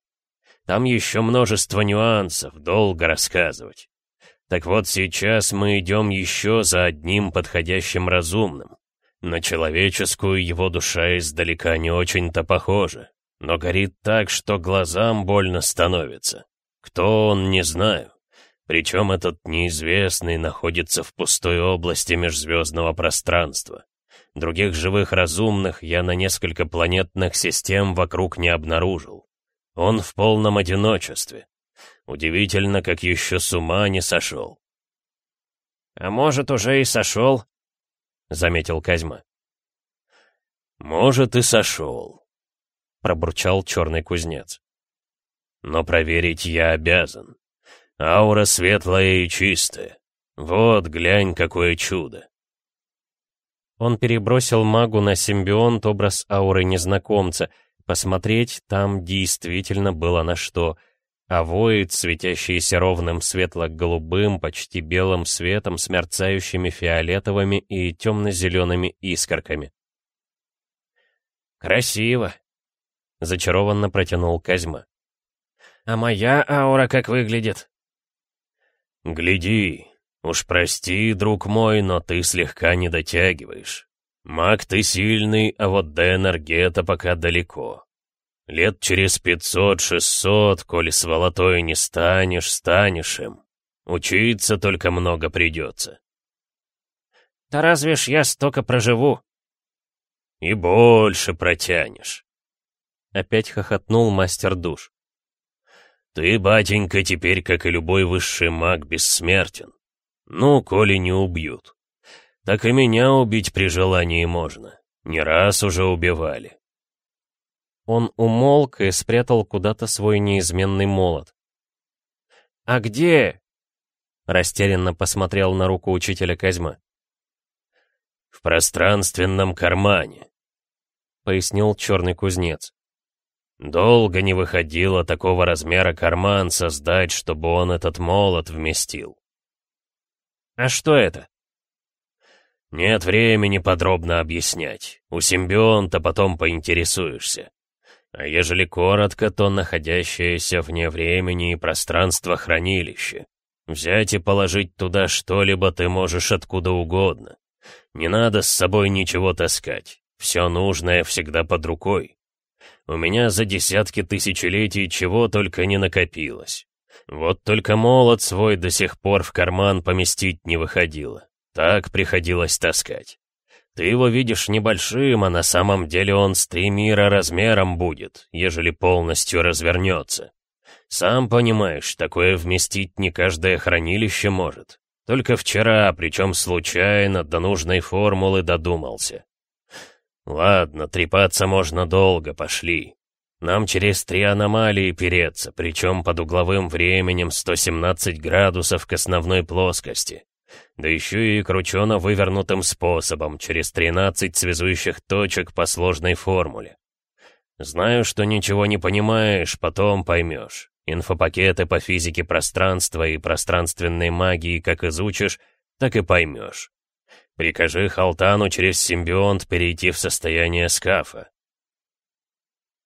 Там еще множество нюансов, долго рассказывать. Так вот сейчас мы идем еще за одним подходящим разумным. На человеческую его душа издалека не очень-то похожа, но горит так, что глазам больно становится. Кто он, не знаю. Причем этот неизвестный находится в пустой области межзвездного пространства. Других живых разумных я на несколько планетных систем вокруг не обнаружил. Он в полном одиночестве. Удивительно, как еще с ума не сошел. «А может, уже и сошел?» — заметил Козьма. «Может, и сошел», — пробурчал черный кузнец. «Но проверить я обязан. Аура светлая и чистая. Вот, глянь, какое чудо!» Он перебросил магу на симбионт образ ауры незнакомца. Посмотреть там действительно было на что — воет, светящийся ровным светло-голубым, почти белым светом с мерцающими фиолетовыми и темно-зелеными искорками. «Красиво!» — зачарованно протянул Козьма. «А моя аура как выглядит?» «Гляди, уж прости, друг мой, но ты слегка не дотягиваешь. Маг ты сильный, а вот до энергета пока далеко. Лет через пятьсот-шестьсот, коли сволотой не станешь, станешь им. Учиться только много придется. Да разве ж я столько проживу? И больше протянешь. Опять хохотнул мастер душ. Ты, батенька, теперь, как и любой высший маг, бессмертен. Ну, коли не убьют. Так и меня убить при желании можно. Не раз уже убивали. Он умолк и спрятал куда-то свой неизменный молот. «А где?» — растерянно посмотрел на руку учителя Козьма. «В пространственном кармане», — пояснил черный кузнец. «Долго не выходило такого размера карман создать, чтобы он этот молот вместил». «А что это?» «Нет времени подробно объяснять. У симбионта потом поинтересуешься. А ежели коротко, то находящееся вне времени и пространства хранилище. Взять и положить туда что-либо ты можешь откуда угодно. Не надо с собой ничего таскать. Все нужное всегда под рукой. У меня за десятки тысячелетий чего только не накопилось. Вот только молот свой до сих пор в карман поместить не выходило. Так приходилось таскать. Ты его видишь небольшим, а на самом деле он с три мира размером будет, ежели полностью развернется. Сам понимаешь, такое вместить не каждое хранилище может. Только вчера, причем случайно, до нужной формулы додумался. Ладно, трепаться можно долго, пошли. Нам через три аномалии переться, причем под угловым временем 117 градусов к основной плоскости. Да еще и кручено вывернутым способом, через 13 связующих точек по сложной формуле. Знаю, что ничего не понимаешь, потом поймешь. Инфопакеты по физике пространства и пространственной магии как изучишь, так и поймешь. Прикажи Халтану через симбионт перейти в состояние скафа.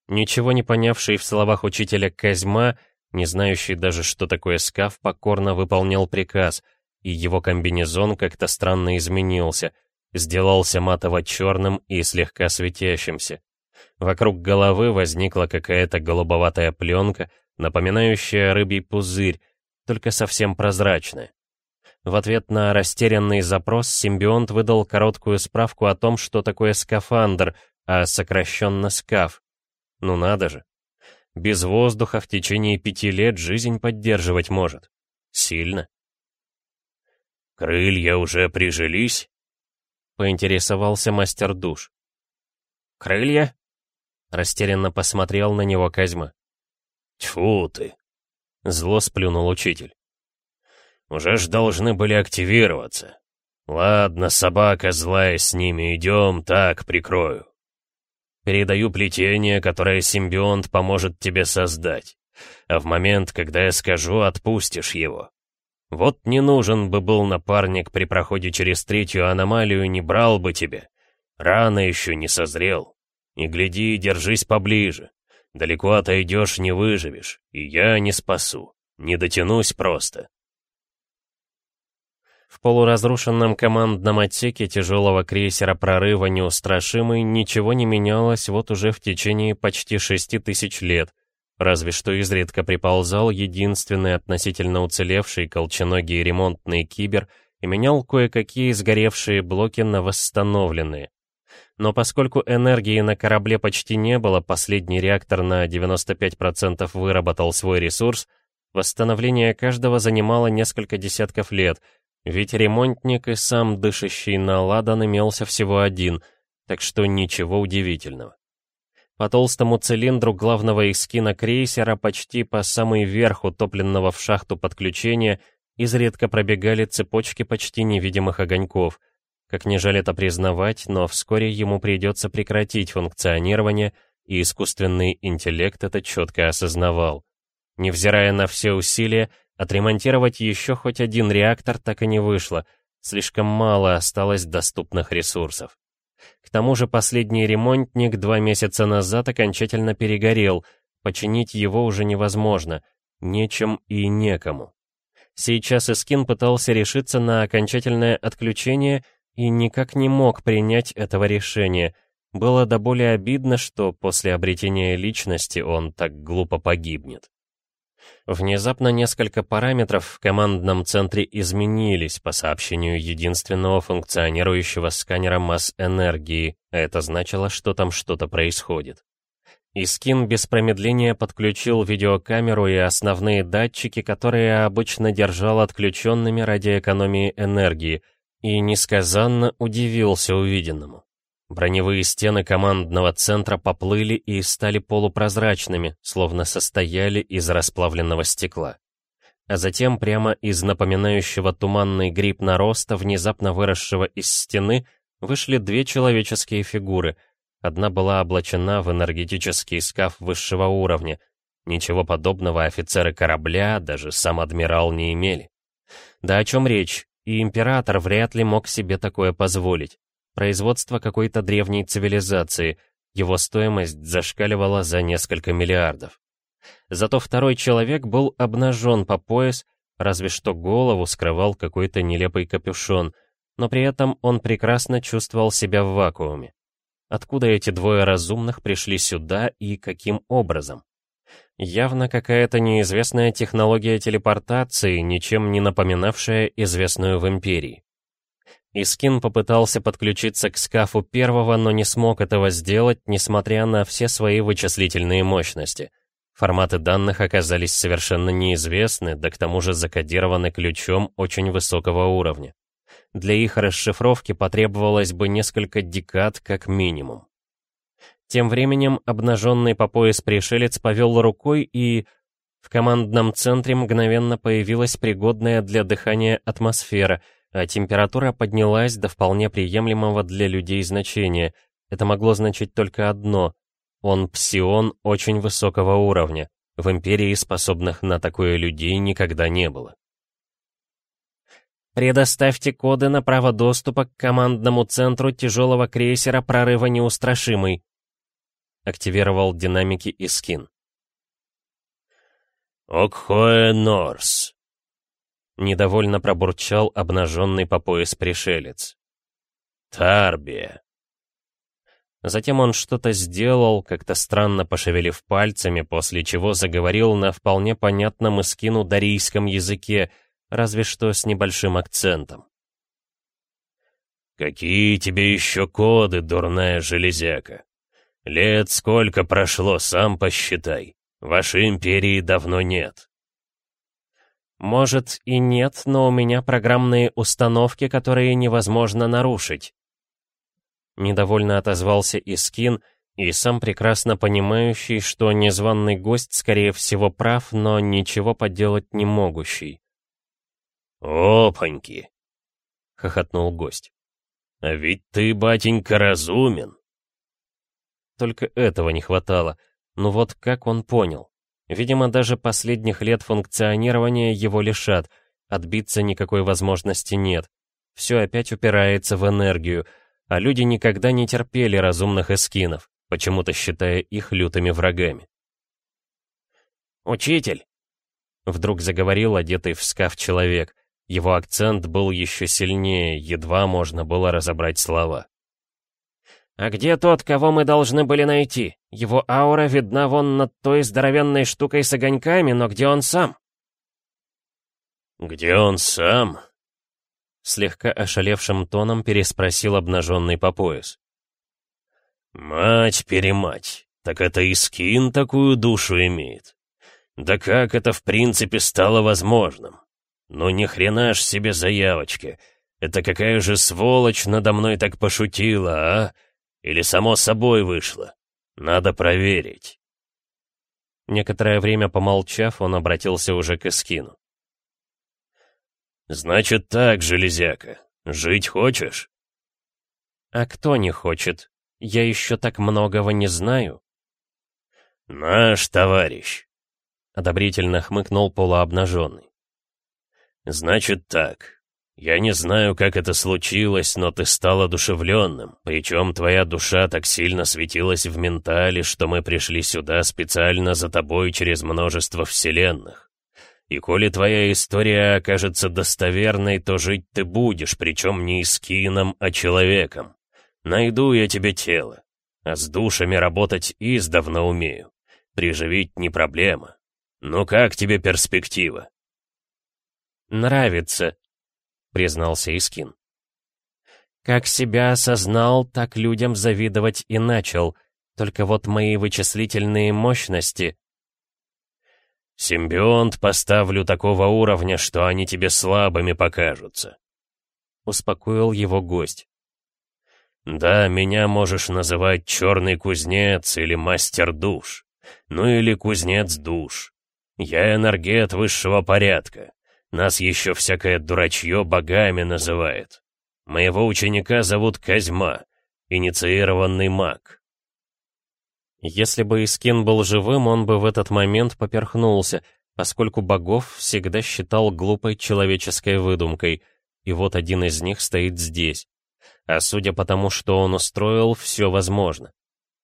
Ничего не понявший в словах учителя Козьма, не знающий даже, что такое скаф, покорно выполнил приказ — и его комбинезон как-то странно изменился, сделался матово-черным и слегка светящимся. Вокруг головы возникла какая-то голубоватая пленка, напоминающая рыбий пузырь, только совсем прозрачная. В ответ на растерянный запрос симбионт выдал короткую справку о том, что такое скафандр, а сокращенно скаф. Ну надо же. Без воздуха в течение пяти лет жизнь поддерживать может. Сильно. «Крылья уже прижились?» — поинтересовался мастер душ. «Крылья?» — растерянно посмотрел на него Козьма. «Тьфу ты!» — зло сплюнул учитель. «Уже ж должны были активироваться. Ладно, собака злая с ними, идем, так, прикрою». Передаю плетение, которое симбионт поможет тебе создать. А в момент, когда я скажу, отпустишь его. Вот не нужен бы был напарник при проходе через третью аномалию, не брал бы тебе. Рано еще не созрел. И гляди, держись поближе. Далеко отойдешь, не выживешь, и я не спасу. Не дотянусь просто. В полуразрушенном командном отсеке тяжелого крейсера прорыва «Неустрашимый» ничего не менялось вот уже в течение почти шести тысяч лет, разве что изредка приползал единственный относительно уцелевший колченогий ремонтный кибер и менял кое-какие сгоревшие блоки на восстановленные. Но поскольку энергии на корабле почти не было, последний реактор на 95% выработал свой ресурс, восстановление каждого занимало несколько десятков лет, ведь ремонтник и сам дышащий на ладан имелся всего один, так что ничего удивительного. По толстому цилиндру главного эскина крейсера почти по самый верх утопленного в шахту подключения изредка пробегали цепочки почти невидимых огоньков — как не жаль это признавать, но вскоре ему придется прекратить функционирование, и искусственный интеллект это четко осознавал. Невзирая на все усилия, отремонтировать еще хоть один реактор так и не вышло, слишком мало осталось доступных ресурсов. К тому же последний ремонтник два месяца назад окончательно перегорел, починить его уже невозможно, нечем и некому. Сейчас Искин пытался решиться на окончательное отключение — и никак не мог принять этого решения. Было до боли обидно, что после обретения личности он так глупо погибнет. Внезапно несколько параметров в командном центре изменились по сообщению единственного функционирующего сканера масс энергии, а это значило, что там что-то происходит. Искин без промедления подключил видеокамеру и основные датчики, которые обычно держал отключенными ради экономии энергии — и несказанно удивился увиденному. Броневые стены командного центра поплыли и стали полупрозрачными, словно состояли из расплавленного стекла. А затем прямо из напоминающего туманный гриб нароста, внезапно выросшего из стены, вышли две человеческие фигуры. Одна была облачена в энергетический скаф высшего уровня. Ничего подобного офицеры корабля, даже сам адмирал, не имели. Да о чем речь? И император вряд ли мог себе такое позволить. Производство какой-то древней цивилизации, его стоимость зашкаливала за несколько миллиардов. Зато второй человек был обнажен по пояс, разве что голову скрывал какой-то нелепый капюшон, но при этом он прекрасно чувствовал себя в вакууме. Откуда эти двое разумных пришли сюда и каким образом? Явно какая-то неизвестная технология телепортации, ничем не напоминавшая известную в Империи. Искин попытался подключиться к скафу первого, но не смог этого сделать, несмотря на все свои вычислительные мощности. Форматы данных оказались совершенно неизвестны, да к тому же закодированы ключом очень высокого уровня. Для их расшифровки потребовалось бы несколько декад как минимум. Тем временем обнаженный по пояс пришелец повел рукой и... В командном центре мгновенно появилась пригодная для дыхания атмосфера, а температура поднялась до вполне приемлемого для людей значения. Это могло значить только одно. Он псион очень высокого уровня. В Империи способных на такое людей никогда не было. Предоставьте коды на право доступа к командному центру тяжелого крейсера прорыва неустрашимый активировал динамики и скин. «Окхоэ Норс», — недовольно пробурчал обнаженный по пояс пришелец. «Тарбия». Затем он что-то сделал, как-то странно пошевелив пальцами, после чего заговорил на вполне понятном искину дарийском языке, разве что с небольшим акцентом. «Какие тебе еще коды, дурная железяка?» Лет сколько прошло, сам посчитай. Вашей империи давно нет. Может и нет, но у меня программные установки, которые невозможно нарушить. Недовольно отозвался Искин, и сам прекрасно понимающий, что незваный гость, скорее всего, прав, но ничего поделать не могущий. «Опаньки!» — хохотнул гость. «А ведь ты, батенька, разумен. только этого не хватало. Ну вот как он понял? Видимо, даже последних лет функционирования его лишат, отбиться никакой возможности нет. Все опять упирается в энергию, а люди никогда не терпели разумных эскинов, почему-то считая их лютыми врагами. «Учитель!» Вдруг заговорил одетый в скаф человек. Его акцент был еще сильнее, едва можно было разобрать слова. «А где тот, кого мы должны были найти? Его аура видна вон над той здоровенной штукой с огоньками, но где он сам?» «Где он сам?» Слегка ошалевшим тоном переспросил обнаженный по пояс. «Мать-перемать, так это и скин такую душу имеет. Да как это в принципе стало возможным? Ну ни хрена ж себе заявочки. Это какая же сволочь надо мной так пошутила, а? Или само собой вышло? Надо проверить». Некоторое время помолчав, он обратился уже к Эскину. «Значит так, железяка, жить хочешь?» «А кто не хочет? Я еще так многого не знаю». «Наш товарищ», — одобрительно хмыкнул полуобнаженный. «Значит так, я не знаю, как это случилось, но ты стал одушевленным, причем твоя душа так сильно светилась в ментале, что мы пришли сюда специально за тобой через множество вселенных. И коли твоя история окажется достоверной, то жить ты будешь, причем не скином, а человеком. Найду я тебе тело, а с душами работать издавна умею. Приживить не проблема. Ну как тебе перспектива?» «Нравится», — признался Искин. «Как себя осознал, так людям завидовать и начал. Только вот мои вычислительные мощности «Симбионт поставлю такого уровня, что они тебе слабыми покажутся», — успокоил его гость. «Да, меня можешь называть черный кузнец или мастер душ, ну или кузнец душ. Я энергет высшего порядка. Нас еще всякое дурачье богами называет. Моего ученика зовут Козьма, инициированный маг. Если бы Искин был живым, он бы в этот момент поперхнулся, поскольку богов всегда считал глупой человеческой выдумкой, и вот один из них стоит здесь. А судя по тому, что он устроил, все возможно.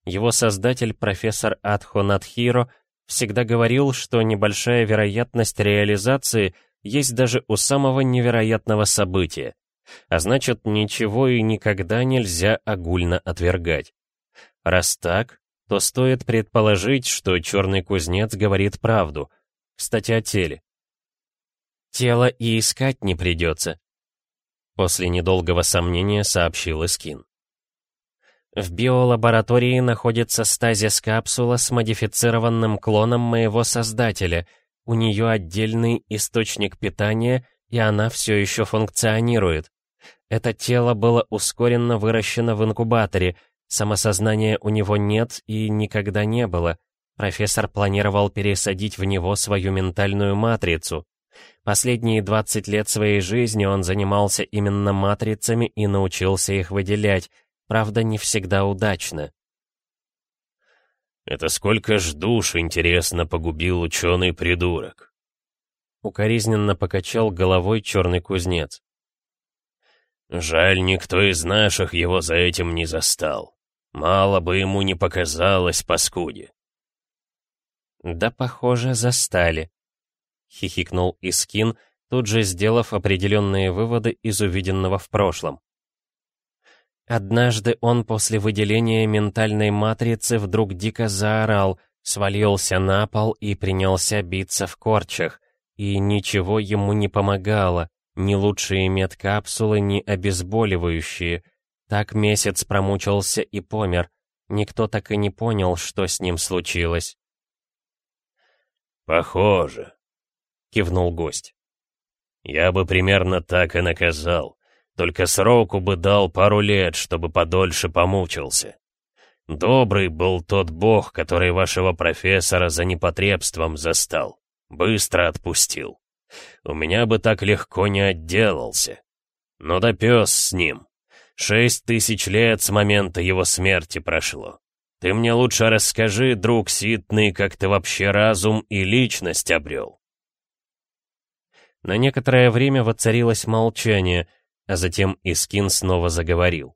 Его создатель, профессор Адхо Надхиро, всегда говорил, что небольшая вероятность реализации есть даже у самого невероятного события. А значит, ничего и никогда нельзя огульно отвергать. Раз так, то стоит предположить, что черный кузнец говорит правду. Кстати, о теле. Тело и искать не придется. После недолгого сомнения сообщил Искин. В биолаборатории находится стазис-капсула с модифицированным клоном моего создателя. У нее отдельный источник питания, и она все еще функционирует. Это тело было ускоренно выращено в инкубаторе, Самосознания у него нет и никогда не было. Профессор планировал пересадить в него свою ментальную матрицу. Последние 20 лет своей жизни он занимался именно матрицами и научился их выделять, правда, не всегда удачно. «Это сколько ж душ, интересно, погубил ученый-придурок?» Укоризненно покачал головой черный кузнец. «Жаль, никто из наших его за этим не застал. Мало бы ему не показалось, паскуде. «Да, похоже, застали», — хихикнул Искин, тут же сделав определенные выводы из увиденного в прошлом. Однажды он после выделения ментальной матрицы вдруг дико заорал, свалился на пол и принялся биться в корчах, и ничего ему не помогало, ни лучшие медкапсулы, ни обезболивающие — так месяц промучился и помер. Никто так и не понял, что с ним случилось. «Похоже», — кивнул гость. «Я бы примерно так и наказал. Только сроку бы дал пару лет, чтобы подольше помучился. Добрый был тот бог, который вашего профессора за непотребством застал. Быстро отпустил. У меня бы так легко не отделался. Но да пес с ним. Шесть тысяч лет с момента его смерти прошло. Ты мне лучше расскажи, друг Ситный, как ты вообще разум и личность обрел. На некоторое время воцарилось молчание, а затем Искин снова заговорил.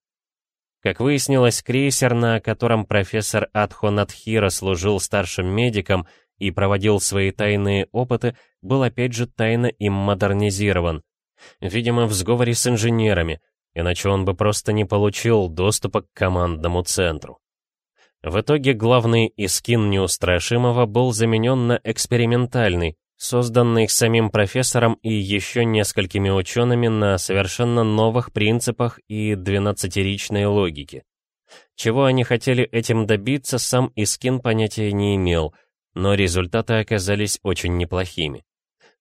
Как выяснилось, крейсер, на котором профессор Адхонатхира служил старшим медиком и проводил свои тайные опыты, был опять же тайно им модернизирован. Видимо, в сговоре с инженерами, иначе он бы просто не получил доступа к командному центру. В итоге главный искин неустрашимого был заменен на экспериментальный, созданный самим профессором и еще несколькими учеными на совершенно новых принципах и двенадцатиричной логике. Чего они хотели этим добиться, сам Искин понятия не имел, но результаты оказались очень неплохими.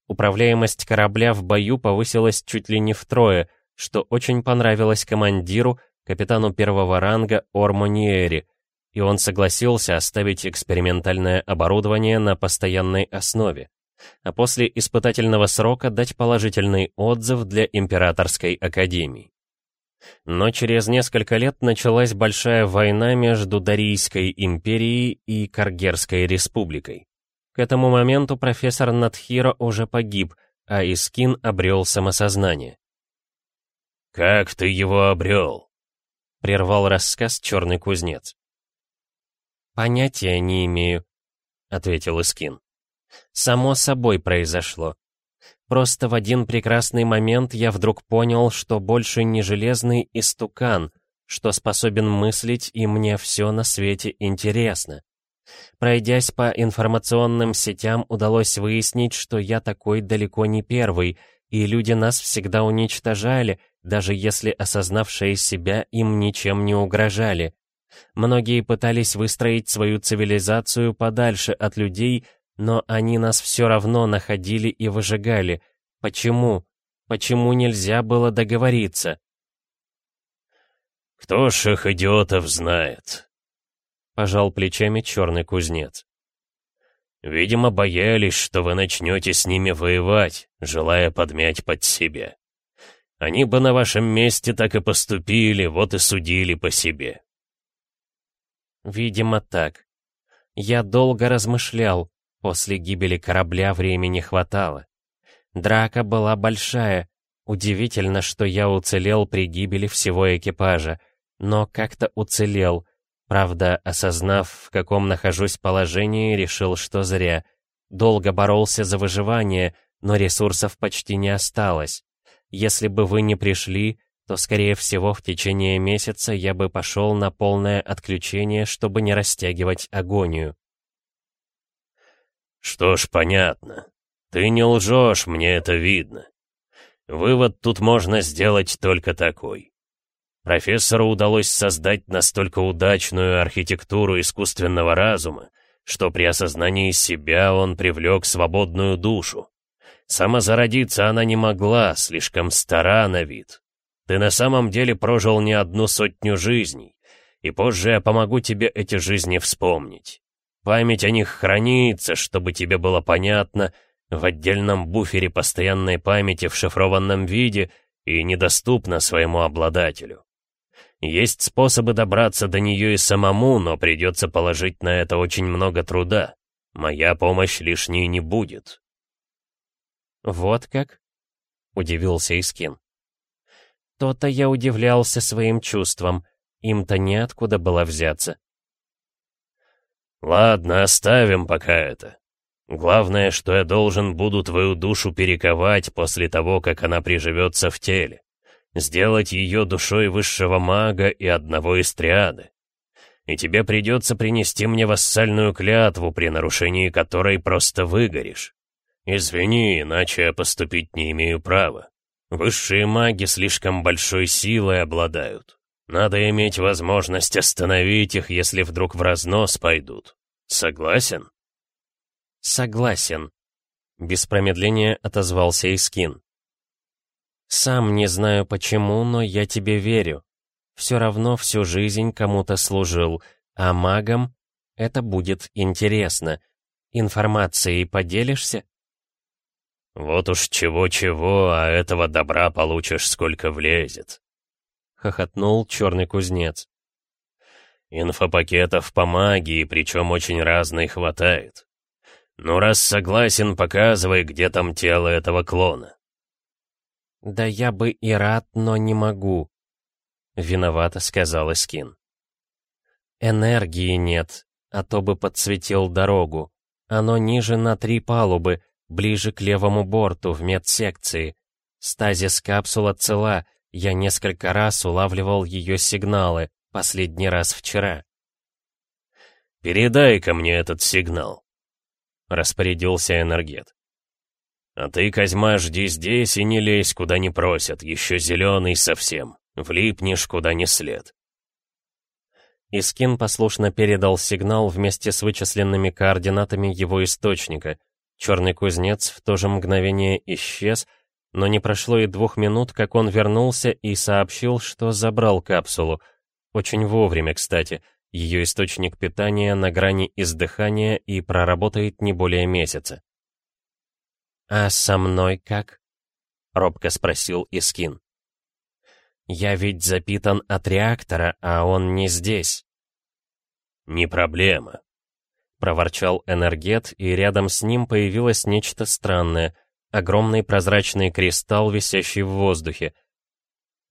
Управляемость корабля в бою повысилась чуть ли не втрое, что очень понравилось командиру, капитану первого ранга Ормониери, и он согласился оставить экспериментальное оборудование на постоянной основе, а после испытательного срока дать положительный отзыв для Императорской Академии. Но через несколько лет началась большая война между Дарийской империей и Каргерской республикой. К этому моменту профессор Надхиро уже погиб, а Искин обрел самосознание. «Как ты его обрел?» — прервал рассказ черный кузнец. «Понятия не имею», — ответил Искин. «Само собой произошло. Просто в один прекрасный момент я вдруг понял, что больше не железный истукан, что способен мыслить, и мне все на свете интересно. Пройдясь по информационным сетям, удалось выяснить, что я такой далеко не первый, и люди нас всегда уничтожали, даже если осознавшие себя им ничем не угрожали. Многие пытались выстроить свою цивилизацию подальше от людей, но они нас все равно находили и выжигали. Почему? Почему нельзя было договориться? «Кто ж их идиотов знает?» пожал плечами черный кузнец. Видимо, боялись, что вы начнете с ними воевать, желая подмять под себя. Они бы на вашем месте так и поступили, вот и судили по себе. Видимо, так. Я долго размышлял, после гибели корабля времени хватало. Драка была большая, удивительно, что я уцелел при гибели всего экипажа, но как-то уцелел — Правда, осознав, в каком нахожусь положении, решил, что зря. Долго боролся за выживание, но ресурсов почти не осталось. Если бы вы не пришли, то, скорее всего, в течение месяца я бы пошел на полное отключение, чтобы не растягивать агонию. Что ж, понятно. Ты не лжешь, мне это видно. Вывод тут можно сделать только такой. Профессору удалось создать настолько удачную архитектуру искусственного разума, что при осознании себя он привлек свободную душу. Самозародиться она не могла, слишком стара на вид. Ты на самом деле прожил не одну сотню жизней, и позже я помогу тебе эти жизни вспомнить. Память о них хранится, чтобы тебе было понятно, в отдельном буфере постоянной памяти в шифрованном виде и недоступна своему обладателю. Есть способы добраться до нее и самому, но придется положить на это очень много труда. Моя помощь лишней не будет». «Вот как?» — удивился Искин. «То-то я удивлялся своим чувствам. Им-то неоткуда было взяться». «Ладно, оставим пока это. Главное, что я должен буду твою душу перековать после того, как она приживется в теле сделать ее душой высшего мага и одного из триады. И тебе придется принести мне вассальную клятву, при нарушении которой просто выгоришь. Извини, иначе я поступить не имею права. Высшие маги слишком большой силой обладают. Надо иметь возможность остановить их, если вдруг в разнос пойдут. Согласен? Согласен. Без промедления отозвался Искин. Сам не знаю почему, но я тебе верю. Все равно всю жизнь кому-то служил, а магам это будет интересно. Информацией поделишься? Вот уж чего-чего, а этого добра получишь сколько влезет. Хохотнул черный кузнец. Инфопакетов по магии, причем очень разной, хватает. Ну, раз согласен, показывай, где там тело этого клона. «Да я бы и рад, но не могу», — виновато сказал Искин. «Энергии нет, а то бы подсветил дорогу. Оно ниже на три палубы, ближе к левому борту, в медсекции. Стазис капсула цела, я несколько раз улавливал ее сигналы, последний раз вчера». «Передай-ка мне этот сигнал», — распорядился Энергет. «А ты, Козьма, жди здесь и не лезь, куда не просят, еще зеленый совсем. Влипнешь, куда не след». Искин послушно передал сигнал вместе с вычисленными координатами его источника. Черный кузнец в то же мгновение исчез, но не прошло и двух минут, как он вернулся и сообщил, что забрал капсулу. Очень вовремя, кстати. Ее источник питания на грани издыхания и проработает не более месяца. «А со мной как?» — робко спросил Искин. «Я ведь запитан от реактора, а он не здесь». «Не проблема», — проворчал Энергет, и рядом с ним появилось нечто странное — огромный прозрачный кристалл, висящий в воздухе.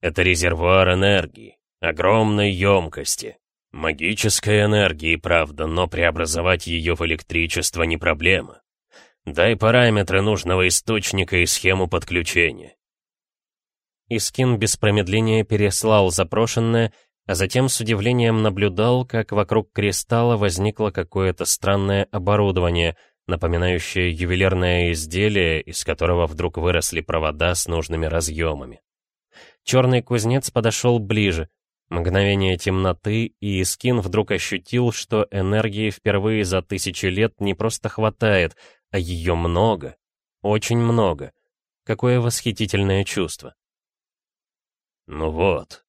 «Это резервуар энергии, огромной емкости. Магической энергии, правда, но преобразовать ее в электричество не проблема. Дай параметры нужного источника и схему подключения. Искин без промедления переслал запрошенное, а затем с удивлением наблюдал, как вокруг кристалла возникло какое-то странное оборудование, напоминающее ювелирное изделие, из которого вдруг выросли провода с нужными разъемами. Черный кузнец подошел ближе. Мгновение темноты, и Искин вдруг ощутил, что энергии впервые за тысячи лет не просто хватает, а ее много, очень много. Какое восхитительное чувство. «Ну вот,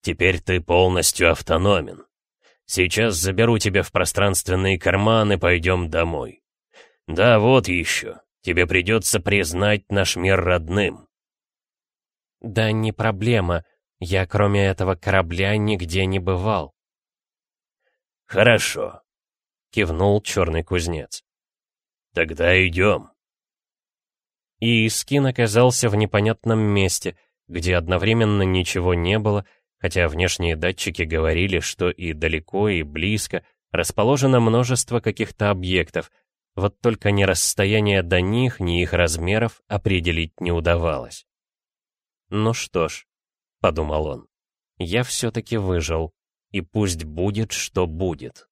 теперь ты полностью автономен. Сейчас заберу тебя в пространственный карман и пойдем домой. Да, вот еще, тебе придется признать наш мир родным». «Да не проблема, я кроме этого корабля нигде не бывал». «Хорошо», — кивнул черный кузнец. «Тогда идем». И Искин оказался в непонятном месте, где одновременно ничего не было, хотя внешние датчики говорили, что и далеко, и близко расположено множество каких-то объектов, вот только ни расстояние до них, ни их размеров определить не удавалось. «Ну что ж», — подумал он, — «я все-таки выжил, и пусть будет, что будет».